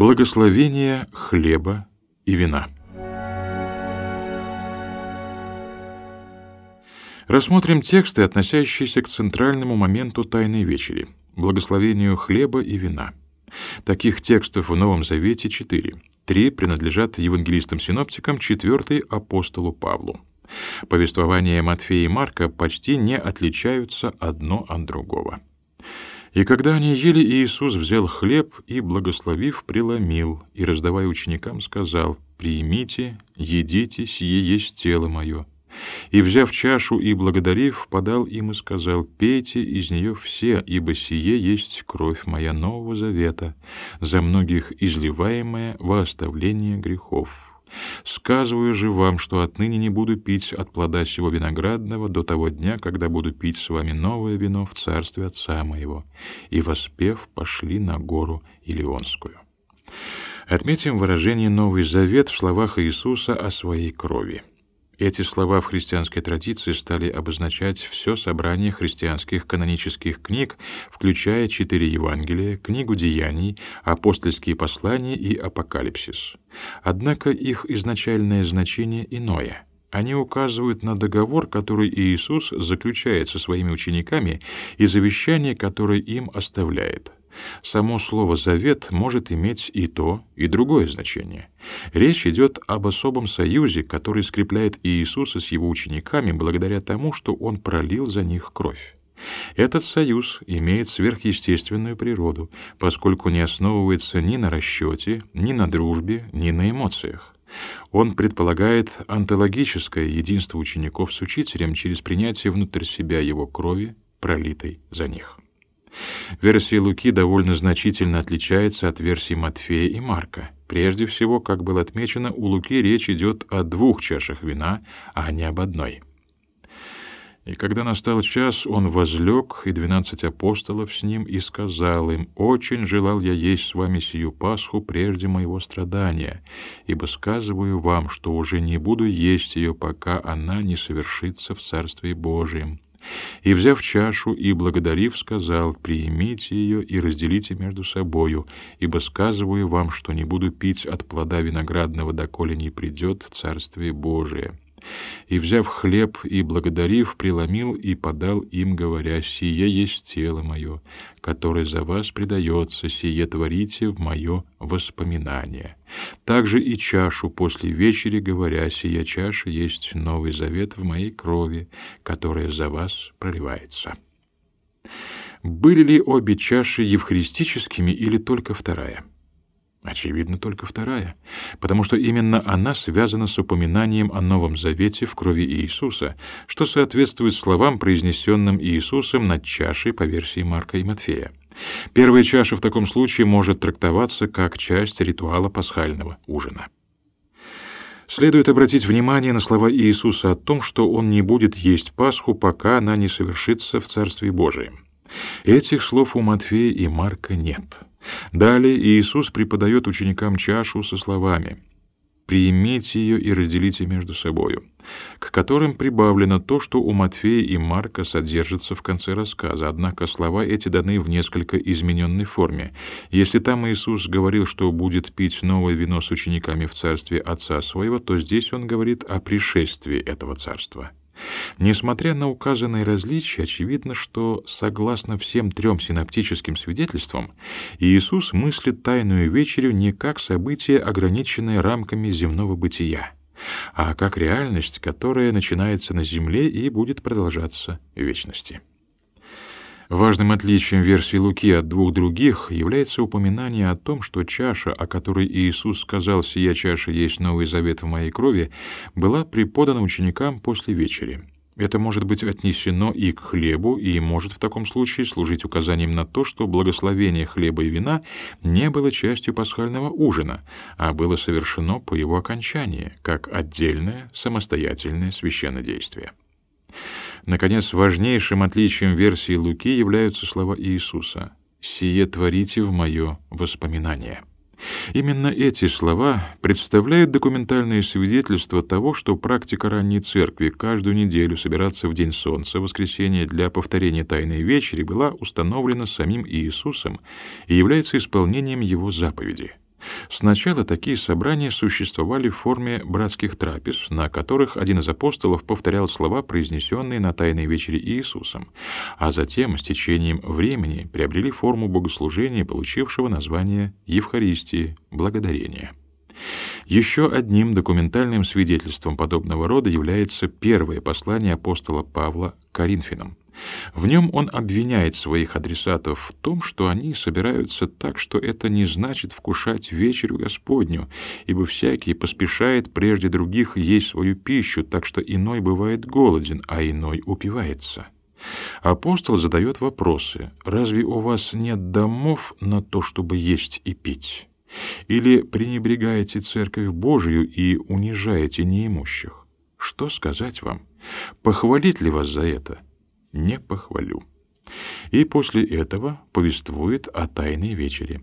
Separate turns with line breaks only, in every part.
Благословение хлеба и вина. Рассмотрим тексты, относящиеся к центральному моменту Тайной вечери — благословению хлеба и вина. Таких текстов в Новом Завете четыре. Три принадлежат евангелистам-синоптикам, четвертый — апостолу Павлу. Повествования Матфея и Марка почти не отличаются одно от другого. И когда они ели, Иисус взял хлеб и, благословив, преломил, и, раздавая ученикам, сказал, «Примите, едите, сие есть тело мое». И, взяв чашу и благодарив, подал им и сказал, «Пейте из нее все, ибо сие есть кровь моя нового завета, за многих изливаемая во оставление грехов». Сказываю же вам, что отныне не буду пить от плода сего виноградного до того дня, когда буду пить с вами новое вино в царстве Отца моего. И воспев пошли на гору Илионскую. Отметим выражение Новый Завет в словах Иисуса о своей крови. Эти слова в христианской традиции стали обозначать все собрание христианских канонических книг, включая четыре Евангелия, книгу Деяний, апостольские послания и Апокалипсис. Однако их изначальное значение иное. Они указывают на договор, который Иисус заключает со своими учениками, и завещание, которое им оставляет. Само слово «завет» может иметь и то, и другое значение. Речь идет об особом союзе, который скрепляет Иисуса с его учениками благодаря тому, что он пролил за них кровь. Этот союз имеет сверхъестественную природу, поскольку не основывается ни на расчете, ни на дружбе, ни на эмоциях. Он предполагает онтологическое единство учеников с учителем через принятие внутрь себя его крови, пролитой за них. Версия Луки довольно значительно отличается от версий Матфея и Марка. Прежде всего, как было отмечено, у Луки речь идет о двух чашах вина, а не об одной. И когда настал час, он возлег, и двенадцать апостолов с ним, и сказал им, «Очень желал я есть с вами сию Пасху прежде моего страдания, ибо сказываю вам, что уже не буду есть ее, пока она не совершится в Царстве Божием». И, взяв чашу и благодарив, сказал, «Приимите ее и разделите между собою, ибо сказываю вам, что не буду пить от плода виноградного, доколе не придет Царствие Божие». И, взяв хлеб и благодарив, преломил и подал им, говоря, «Сие есть тело мое, которое за вас предается, сие творите в мое воспоминание». Также и чашу после вечери, говоря, «Сия чаша есть новый завет в моей крови, которая за вас проливается». Были ли обе чаши евхаристическими или только вторая? Очевидно, только вторая, потому что именно она связана с упоминанием о Новом Завете в крови Иисуса, что соответствует словам, произнесенным Иисусом над чашей по версии Марка и Матфея. Первая чаша в таком случае может трактоваться как часть ритуала пасхального ужина. Следует обратить внимание на слова Иисуса о том, что он не будет есть Пасху, пока она не совершится в Царстве Божием. Этих слов у Матфея и Марка нет. Далее Иисус преподает ученикам чашу со словами «Приимите ее и разделите между собою», к которым прибавлено то, что у Матфея и Марка содержится в конце рассказа, однако слова эти даны в несколько измененной форме. Если там Иисус говорил, что будет пить новое вино с учениками в царстве Отца Своего, то здесь Он говорит о пришествии этого царства. Несмотря на указанные различия, очевидно, что, согласно всем трем синоптическим свидетельствам, Иисус мыслит Тайную Вечерю не как событие, ограниченное рамками земного бытия, а как реальность, которая начинается на земле и будет продолжаться в вечности. Важным отличием версии Луки от двух других является упоминание о том, что чаша, о которой Иисус сказал «Сия чаша есть новый завет в моей крови», была преподана ученикам после вечери. Это может быть отнесено и к хлебу, и может в таком случае служить указанием на то, что благословение хлеба и вина не было частью пасхального ужина, а было совершено по его окончании, как отдельное самостоятельное священное действие. Наконец, важнейшим отличием версии Луки являются слова Иисуса «Сие творите в мое воспоминание». Именно эти слова представляют документальное свидетельство того, что практика ранней церкви каждую неделю собираться в день солнца, воскресенье для повторения Тайной вечери была установлена самим Иисусом и является исполнением его заповеди. Сначала такие собрания существовали в форме братских трапез, на которых один из апостолов повторял слова, произнесенные на Тайной вечере Иисусом, а затем с течением времени приобрели форму богослужения, получившего название Евхаристии, благодарения. Еще одним документальным свидетельством подобного рода является первое послание апостола Павла к Коринфянам. В нем он обвиняет своих адресатов в том, что они собираются так, что это не значит вкушать вечерю Господню, ибо всякий поспешает прежде других есть свою пищу, так что иной бывает голоден, а иной упивается. Апостол задает вопросы. «Разве у вас нет домов на то, чтобы есть и пить? Или пренебрегаете Церковь Божию и унижаете неимущих? Что сказать вам? Похвалить ли вас за это?» Не похвалю. И после этого повествует о Тайной вечере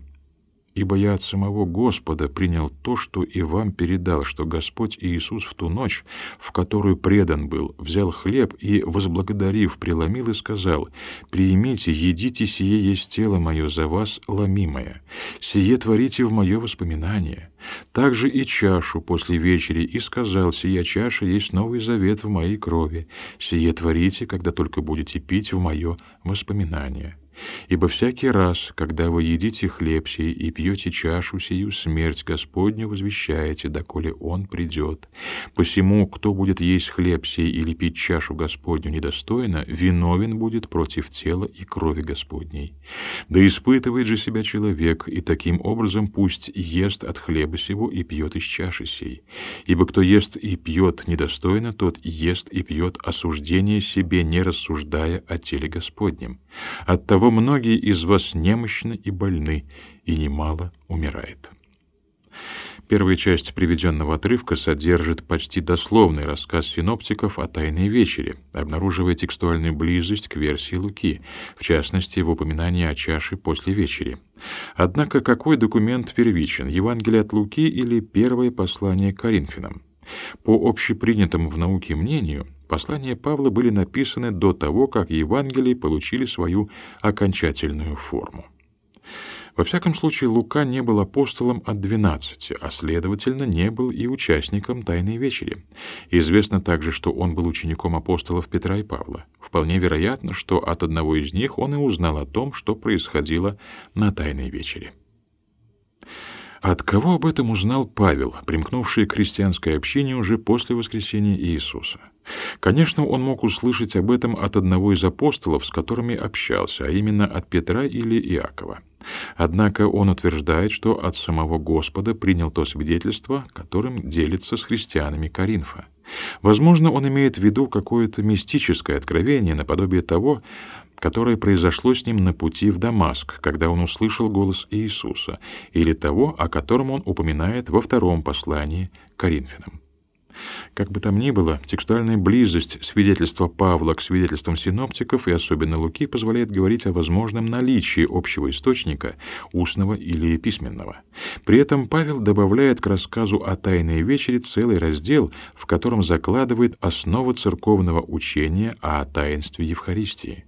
ибо я от самого Господа принял то, что и вам передал, что Господь Иисус в ту ночь, в которую предан был, взял хлеб и, возблагодарив, преломил и сказал, «Приимите, едите, сие есть тело мое за вас, ломимое, сие творите в мое воспоминание». Также и чашу после вечери, и сказал, «Сия чаша есть новый завет в моей крови, сие творите, когда только будете пить в мое воспоминание». Ибо всякий раз, когда вы едите хлеб сей и пьете чашу сию, смерть Господню возвещаете, доколе Он придет. Посему, кто будет есть хлеб сей или пить чашу Господню недостойно, виновен будет против тела и крови Господней. Да испытывает же себя человек, и таким образом пусть ест от хлеба сего и пьет из чаши сей. Ибо кто ест и пьет недостойно, тот ест и пьет осуждение себе, не рассуждая о теле Господнем. Оттого многие из вас немощны и больны, и немало умирает. Первая часть приведенного отрывка содержит почти дословный рассказ синоптиков о Тайной вечере, обнаруживая текстуальную близость к версии Луки, в частности, в упоминании о чаше после вечери. Однако какой документ первичен, Евангелие от Луки или первое послание к Коринфянам? По общепринятому в науке мнению, послания Павла были написаны до того, как Евангелии получили свою окончательную форму. Во всяком случае, Лука не был апостолом от двенадцати, а, следовательно, не был и участником Тайной вечери. Известно также, что он был учеником апостолов Петра и Павла. Вполне вероятно, что от одного из них он и узнал о том, что происходило на Тайной вечере. От кого об этом узнал Павел, примкнувший к христианской общине уже после воскресения Иисуса? Конечно, он мог услышать об этом от одного из апостолов, с которыми общался, а именно от Петра или Иакова. Однако он утверждает, что от самого Господа принял то свидетельство, которым делится с христианами Коринфа. Возможно, он имеет в виду какое-то мистическое откровение наподобие того, которое произошло с ним на пути в Дамаск, когда он услышал голос Иисуса, или того, о котором он упоминает во втором послании к Коринфянам. Как бы там ни было, текстуальная близость свидетельства Павла к свидетельствам синоптиков и особенно Луки позволяет говорить о возможном наличии общего источника, устного или письменного. При этом Павел добавляет к рассказу о Тайной вечере целый раздел, в котором закладывает основу церковного учения о таинстве Евхаристии.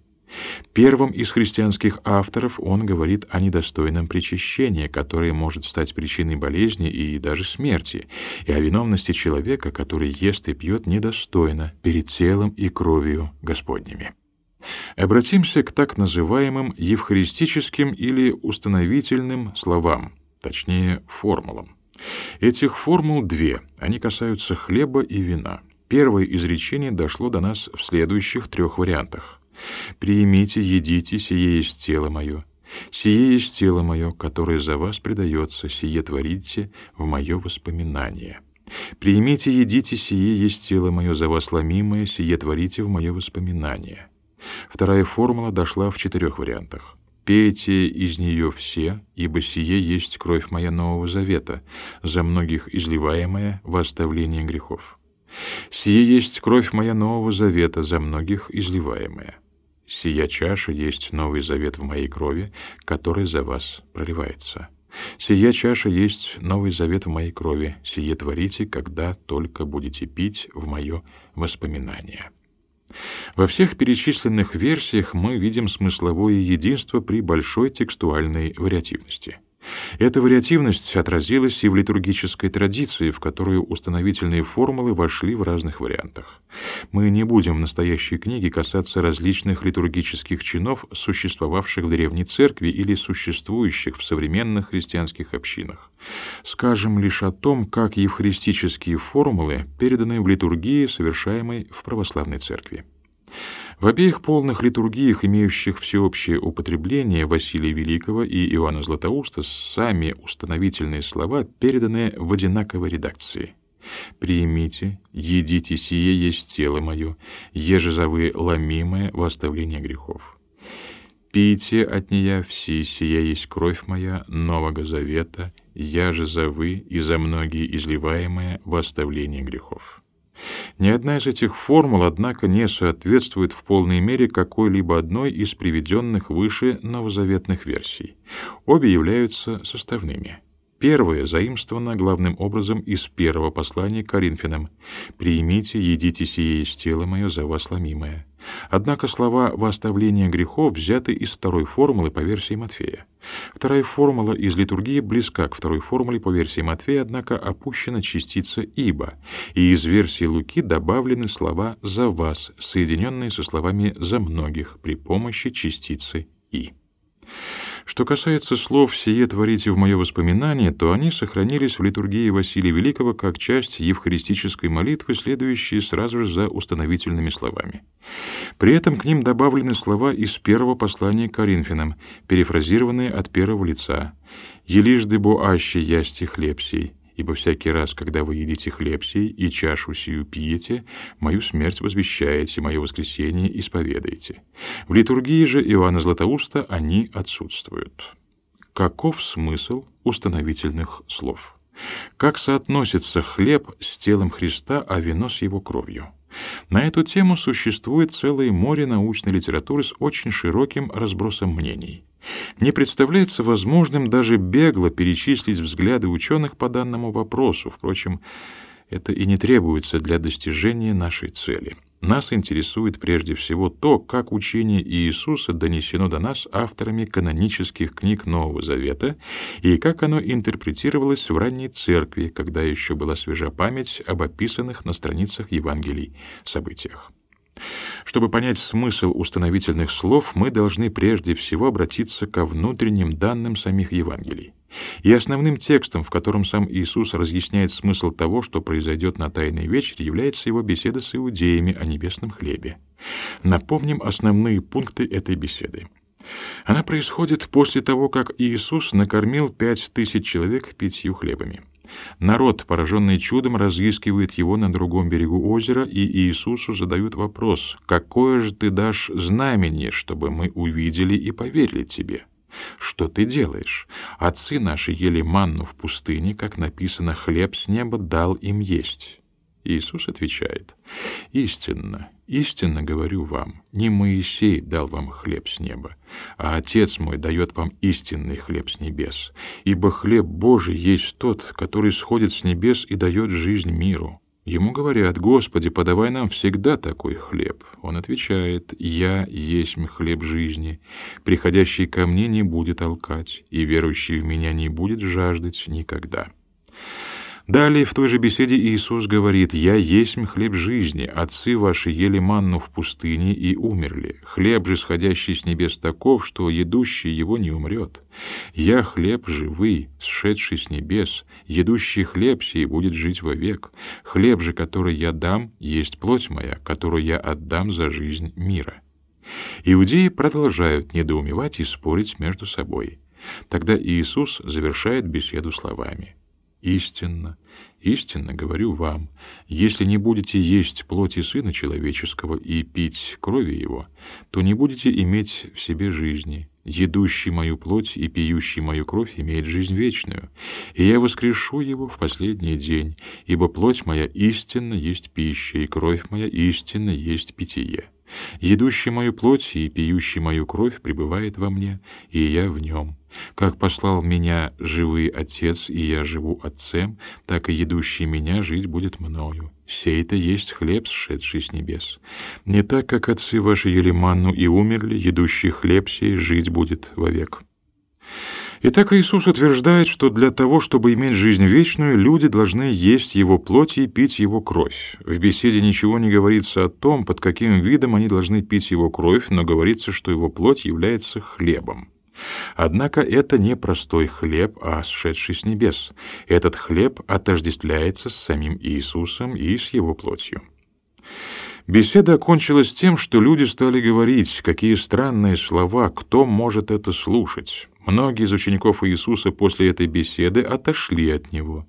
Первым из христианских авторов он говорит о недостойном причащении, которое может стать причиной болезни и даже смерти, и о виновности человека, который ест и пьет недостойно перед телом и кровью Господними. Обратимся к так называемым евхаристическим или установительным словам, точнее формулам. Этих формул две, они касаются хлеба и вина. Первое изречение дошло до нас в следующих трех вариантах. Приимите, едите, сие есть тело мое. Сие есть тело мое, которое за вас предается, сие творите в мое воспоминание. Приимите, едите, сие есть тело мое за вас ломимое, сие творите в мое воспоминание. Вторая формула дошла в четырех вариантах. Пейте из нее все, ибо сие есть кровь моя нового завета, за многих изливаемая в оставление грехов. Сие есть кровь моя нового завета, за многих изливаемая. Сия чаша есть новый завет в моей крови, который за вас проливается. Сия чаша есть новый завет в моей крови, сие творите, когда только будете пить в мое воспоминание». Во всех перечисленных версиях мы видим смысловое единство при большой текстуальной вариативности. Эта вариативность отразилась и в литургической традиции, в которую установительные формулы вошли в разных вариантах. Мы не будем в настоящей книге касаться различных литургических чинов, существовавших в Древней Церкви или существующих в современных христианских общинах. Скажем лишь о том, как евхаристические формулы переданы в литургии, совершаемой в православной церкви. В обеих полных литургиях, имеющих всеобщее употребление Василия Великого и Иоанна Златоуста, сами установительные слова переданы в одинаковой редакции. «Примите, едите, сие есть тело мое, еже за вы ломимое во оставление грехов. Пейте от нея все сия есть кровь моя Нового Завета, я же за вы и за многие изливаемая во оставление грехов». Ни одна из этих формул, однако, не соответствует в полной мере какой-либо одной из приведенных выше новозаветных версий. Обе являются составными. Первое заимствовано главным образом из первого послания к Коринфянам «Приимите, едите сие из тела мое за вас ломимое». Однако слова «во оставление грехов» взяты из второй формулы по версии Матфея. Вторая формула из литургии близка к второй формуле по версии Матфея, однако опущена частица «ибо», и из версии Луки добавлены слова «за вас», соединенные со словами «за многих» при помощи частицы «и». Что касается слов «сие творите в мое воспоминание», то они сохранились в литургии Василия Великого как часть евхаристической молитвы, следующие сразу же за установительными словами. При этом к ним добавлены слова из первого послания к Коринфянам, перефразированные от первого лица «Елижды бо аще ясти хлеб сей», ибо всякий раз, когда вы едите хлеб сей и чашу сию пьете, мою смерть возвещаете, мое воскресение исповедаете. В литургии же Иоанна Златоуста они отсутствуют. Каков смысл установительных слов? Как соотносится хлеб с телом Христа, а вино с его кровью? На эту тему существует целое море научной литературы с очень широким разбросом мнений. Не представляется возможным даже бегло перечислить взгляды ученых по данному вопросу. Впрочем, это и не требуется для достижения нашей цели. Нас интересует прежде всего то, как учение Иисуса донесено до нас авторами канонических книг Нового Завета и как оно интерпретировалось в ранней церкви, когда еще была свежа память об описанных на страницах Евангелий событиях. Чтобы понять смысл установительных слов, мы должны прежде всего обратиться ко внутренним данным самих Евангелий. И основным текстом, в котором сам Иисус разъясняет смысл того, что произойдет на Тайной вечере, является его беседа с иудеями о небесном хлебе. Напомним основные пункты этой беседы. Она происходит после того, как Иисус накормил пять тысяч человек пятью хлебами. Народ, пораженный чудом, разыскивает его на другом берегу озера, и Иисусу задают вопрос, «Какое же ты дашь знамение, чтобы мы увидели и поверили тебе?» Что ты делаешь? Отцы наши ели манну в пустыне, как написано, хлеб с неба дал им есть. Иисус отвечает, «Истинно, истинно говорю вам, не Моисей дал вам хлеб с неба, а Отец мой дает вам истинный хлеб с небес, ибо хлеб Божий есть тот, который сходит с небес и дает жизнь миру». Ему говорят, «Господи, подавай нам всегда такой хлеб». Он отвечает, «Я есть хлеб жизни. Приходящий ко мне не будет алкать, и верующий в меня не будет жаждать никогда». Далее в той же беседе Иисус говорит, «Я есть хлеб жизни, отцы ваши ели манну в пустыне и умерли. Хлеб же, сходящий с небес, таков, что едущий его не умрет. Я хлеб живый, сшедший с небес, едущий хлеб сей будет жить вовек. Хлеб же, который я дам, есть плоть моя, которую я отдам за жизнь мира». Иудеи продолжают недоумевать и спорить между собой. Тогда Иисус завершает беседу словами — Истинно, истинно говорю вам, если не будете есть плоти Сына Человеческого и пить крови Его, то не будете иметь в себе жизни. Едущий мою плоть и пьющий мою кровь имеет жизнь вечную, и я воскрешу его в последний день, ибо плоть моя истинно есть пища, и кровь моя истинно есть питье. Едущий мою плоть и пьющий мою кровь пребывает во мне, и я в нем. Как послал меня живый Отец, и я живу Отцем, так и едущий меня жить будет мною. Сей-то есть хлеб, сшедший с небес. Не так, как отцы ваши ели манну и умерли, едущий хлеб сей жить будет вовек». Итак, Иисус утверждает, что для того, чтобы иметь жизнь вечную, люди должны есть Его плоть и пить Его кровь. В беседе ничего не говорится о том, под каким видом они должны пить Его кровь, но говорится, что Его плоть является хлебом. Однако это не простой хлеб, а сшедший с небес. Этот хлеб отождествляется с самим Иисусом и с Его плотью. Беседа окончилась тем, что люди стали говорить, какие странные слова, кто может это слушать. Многие из учеников Иисуса после этой беседы отошли от него.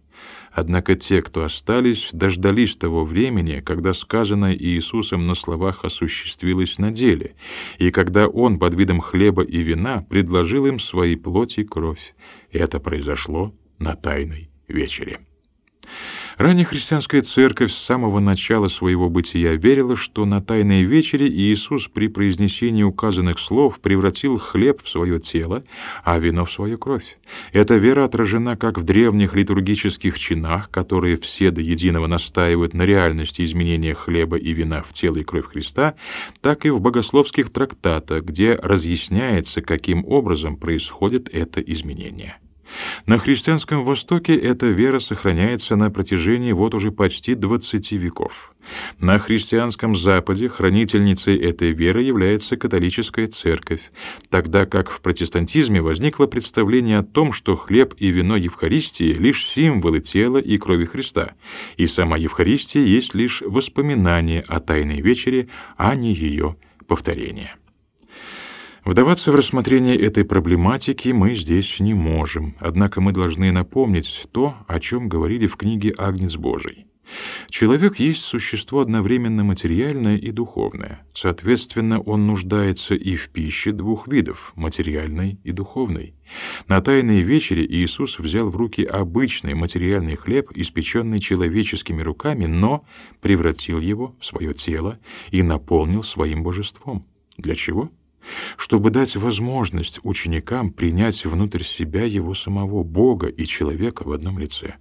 Однако те, кто остались, дождались того времени, когда сказанное Иисусом на словах осуществилось на деле, и когда Он под видом хлеба и вина предложил им свои плоти и кровь. Это произошло на Тайной вечере. Ранняя христианская церковь с самого начала своего бытия верила, что на Тайной вечере Иисус при произнесении указанных слов превратил хлеб в свое тело, а вино в свою кровь. Эта вера отражена как в древних литургических чинах, которые все до единого настаивают на реальности изменения хлеба и вина в тело и кровь Христа, так и в богословских трактатах, где разъясняется, каким образом происходит это изменение. На христианском Востоке эта вера сохраняется на протяжении вот уже почти 20 веков. На христианском Западе хранительницей этой веры является католическая церковь, тогда как в протестантизме возникло представление о том, что хлеб и вино Евхаристии — лишь символы тела и крови Христа, и сама Евхаристия есть лишь воспоминание о Тайной вечере, а не ее повторение. Вдаваться в рассмотрение этой проблематики мы здесь не можем, однако мы должны напомнить то, о чем говорили в книге «Агнец Божий». Человек есть существо одновременно материальное и духовное. Соответственно, он нуждается и в пище двух видов — материальной и духовной. На Тайной вечере Иисус взял в руки обычный материальный хлеб, испеченный человеческими руками, но превратил его в свое тело и наполнил своим божеством. Для чего? Чтобы дать возможность ученикам принять внутрь себя его самого Бога и человека в одном лице.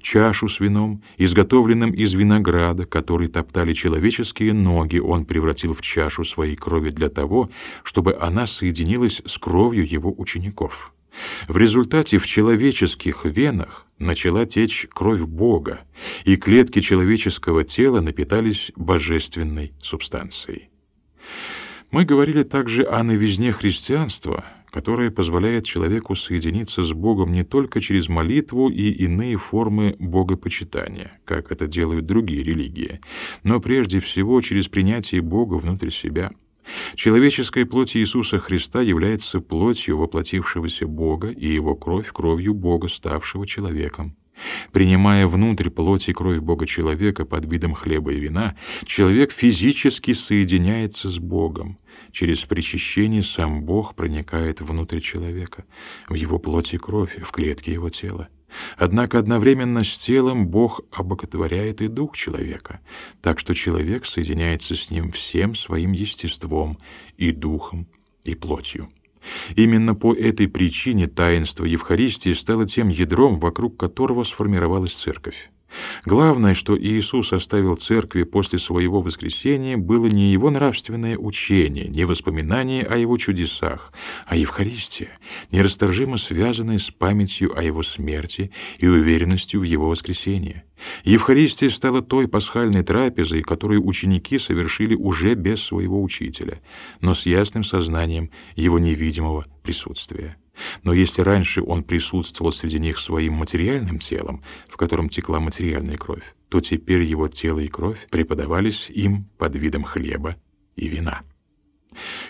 Чашу с вином, изготовленным из винограда, который топтали человеческие ноги, он превратил в чашу своей крови для того, чтобы она соединилась с кровью его учеников. В результате в человеческих венах начала течь кровь Бога, и клетки человеческого тела напитались божественной субстанцией. Мы говорили также о новизне христианства, которое позволяет человеку соединиться с Богом не только через молитву и иные формы богопочитания, как это делают другие религии, но прежде всего через принятие Бога внутрь себя. Человеческая плоть Иисуса Христа является плотью воплотившегося Бога и его кровь кровью Бога, ставшего человеком. Принимая внутрь плоть и кровь Бога человека под видом хлеба и вина, человек физически соединяется с Богом. Через причащение сам Бог проникает внутрь человека, в его плоть и кровь, в клетки его тела. Однако одновременно с телом Бог обоготворяет и дух человека, так что человек соединяется с ним всем своим естеством, и духом, и плотью. Именно по этой причине таинство Евхаристии стало тем ядром, вокруг которого сформировалась церковь. Главное, что Иисус оставил церкви после своего воскресения, было не его нравственное учение, не воспоминание о его чудесах, а Евхаристия, нерасторжимо связанная с памятью о его смерти и уверенностью в его воскресении. Евхаристия стала той пасхальной трапезой, которую ученики совершили уже без своего учителя, но с ясным сознанием его невидимого присутствия. Но если раньше он присутствовал среди них своим материальным телом, в котором текла материальная кровь, то теперь его тело и кровь преподавались им под видом хлеба и вина.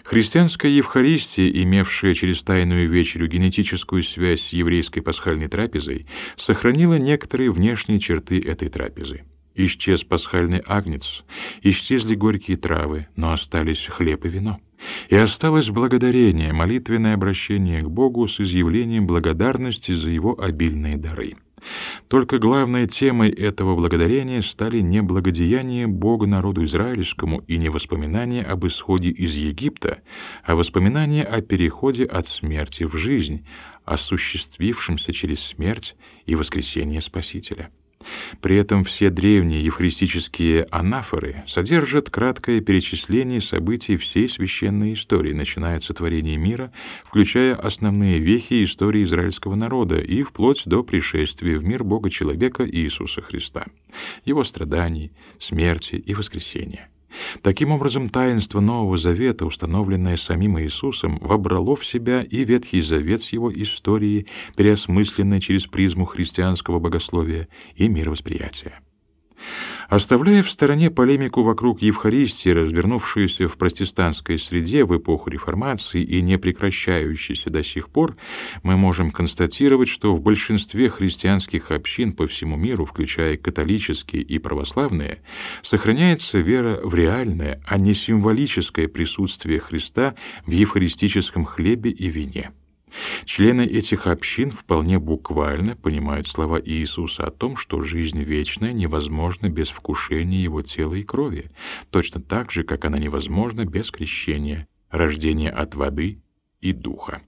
Христианская Евхаристия, имевшая через Тайную вечерю генетическую связь с еврейской пасхальной трапезой, сохранила некоторые внешние черты этой трапезы. Исчез пасхальный агнец, исчезли горькие травы, но остались хлеб и вино. И осталось благодарение, молитвенное обращение к Богу с изъявлением благодарности за его обильные дары. Только главной темой этого благодарения стали не благодеяния Бога народу израильскому и не воспоминания об исходе из Египта, а воспоминания о переходе от смерти в жизнь, осуществившемся через смерть и воскресение Спасителя. При этом все древние евхаристические анафоры содержат краткое перечисление событий всей священной истории, начиная от сотворения мира, включая основные вехи истории израильского народа и вплоть до пришествия в мир Бога-человека Иисуса Христа, его страданий, смерти и воскресения. Таким образом, таинство Нового Завета, установленное самим Иисусом, вобрало в себя и Ветхий Завет с его историей, переосмысленной через призму христианского богословия и мировосприятия. Оставляя в стороне полемику вокруг Евхаристии, развернувшуюся в протестантской среде в эпоху реформации и не прекращающейся до сих пор, мы можем констатировать, что в большинстве христианских общин по всему миру, включая католические и православные, сохраняется вера в реальное, а не символическое присутствие Христа в евхаристическом хлебе и вине. Члены этих общин вполне буквально понимают слова Иисуса о том, что жизнь вечная невозможна без вкушения его тела и крови, точно так же, как она невозможна без крещения, рождения от воды и духа.